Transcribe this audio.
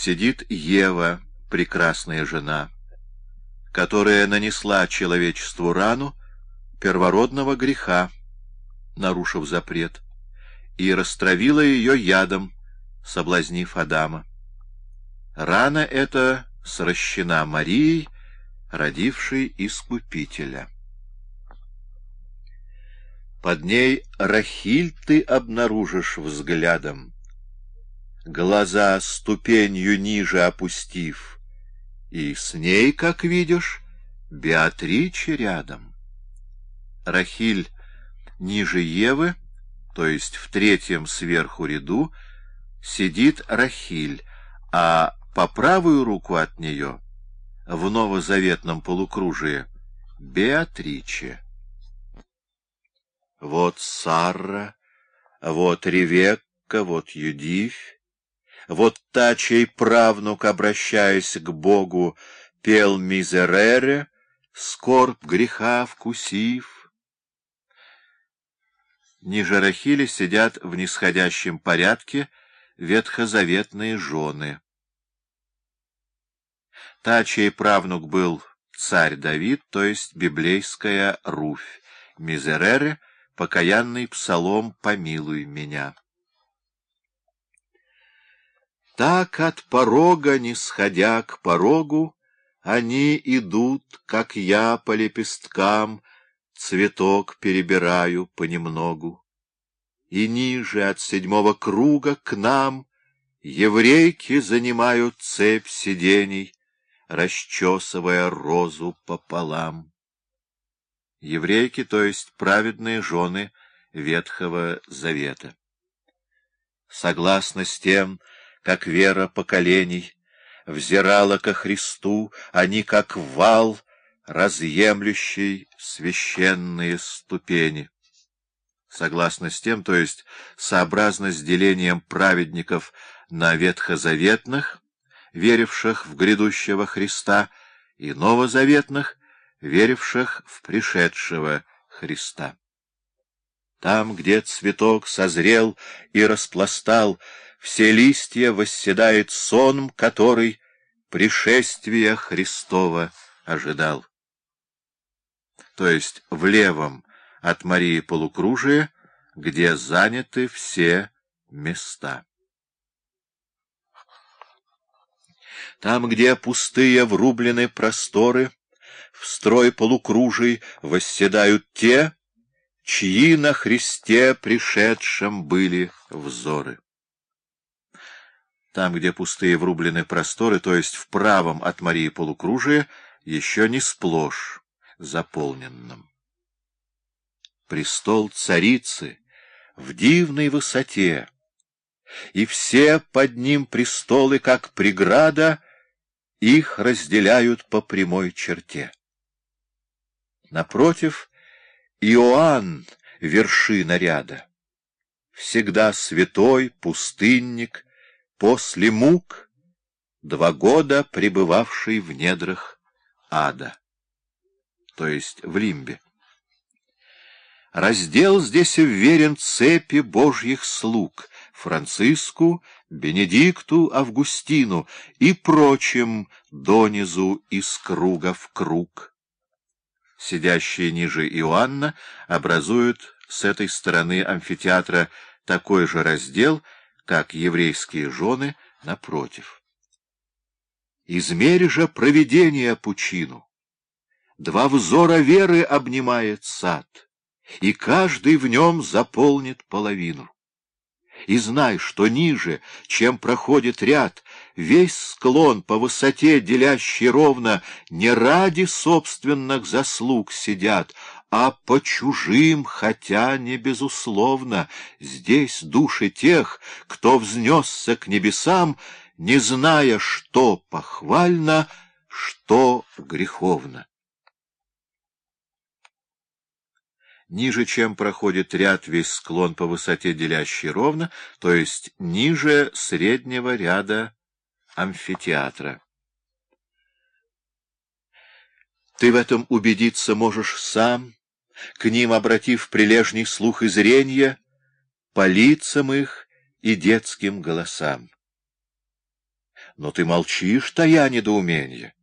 сидит Ева, прекрасная жена, которая нанесла человечеству рану первородного греха, нарушив запрет, и растравила ее ядом, соблазнив Адама. Рана эта сращена Марией, родившей Искупителя. Под ней Рахиль ты обнаружишь взглядом, глаза ступенью ниже опустив, и с ней, как видишь, Беатриче рядом. Рахиль ниже Евы, то есть в третьем сверху ряду, сидит Рахиль, а по правую руку от нее, в новозаветном полукружии, Беатриче. Вот Сарра, вот Ревекка, вот Юдивь, вот та, чей правнук, обращаясь к Богу, пел мизерере, скорбь греха вкусив. Ниже Рахили сидят в нисходящем порядке ветхозаветные жены. Та, чей правнук был царь Давид, то есть библейская Руфь, мизерере — покаянный псалом «Помилуй меня». Так от порога, не сходя к порогу, Они идут, как я по лепесткам, Цветок перебираю понемногу. И ниже от седьмого круга к нам Еврейки занимают цепь сидений, Расчесывая розу пополам еврейки, то есть праведные жены Ветхого Завета. Согласно с тем, как вера поколений взирала ко Христу, они как вал, разъемлющий священные ступени. Согласно с тем, то есть сообразно с делением праведников на ветхозаветных, веривших в грядущего Христа, и новозаветных, веривших в пришедшего Христа. Там, где цветок созрел и распластал, все листья восседает сон, который пришествия Христова ожидал. То есть в левом от Марии полукружия, где заняты все места. Там, где пустые врублены просторы, в строй полукружий восседают те, чьи на Христе пришедшем были взоры. Там, где пустые врублены просторы, то есть в правом от Марии полукружия, еще не сплошь заполненном. Престол царицы в дивной высоте, и все под ним престолы, как преграда, их разделяют по прямой черте. Напротив, Иоанн — вершина ряда. Всегда святой, пустынник, после мук, два года пребывавший в недрах ада, то есть в лимбе. Раздел здесь уверен цепи божьих слуг — Франциску, Бенедикту, Августину и прочим донизу из круга в круг сидящие ниже Иоанна, образуют с этой стороны амфитеатра такой же раздел, как еврейские жены напротив. Измери же провидение пучину. Два взора веры обнимает сад, и каждый в нем заполнит половину. И знай, что ниже, чем проходит ряд, весь склон по высоте, делящий ровно, не ради собственных заслуг сидят, а по чужим, хотя не безусловно. Здесь души тех, кто взнесся к небесам, не зная, что похвально, что греховно. ниже, чем проходит ряд весь склон по высоте делящий ровно, то есть ниже среднего ряда амфитеатра. Ты в этом убедиться можешь сам, к ним обратив прилежный слух и зрение, по лицам их и детским голосам. Но ты молчишь, тая недоумение.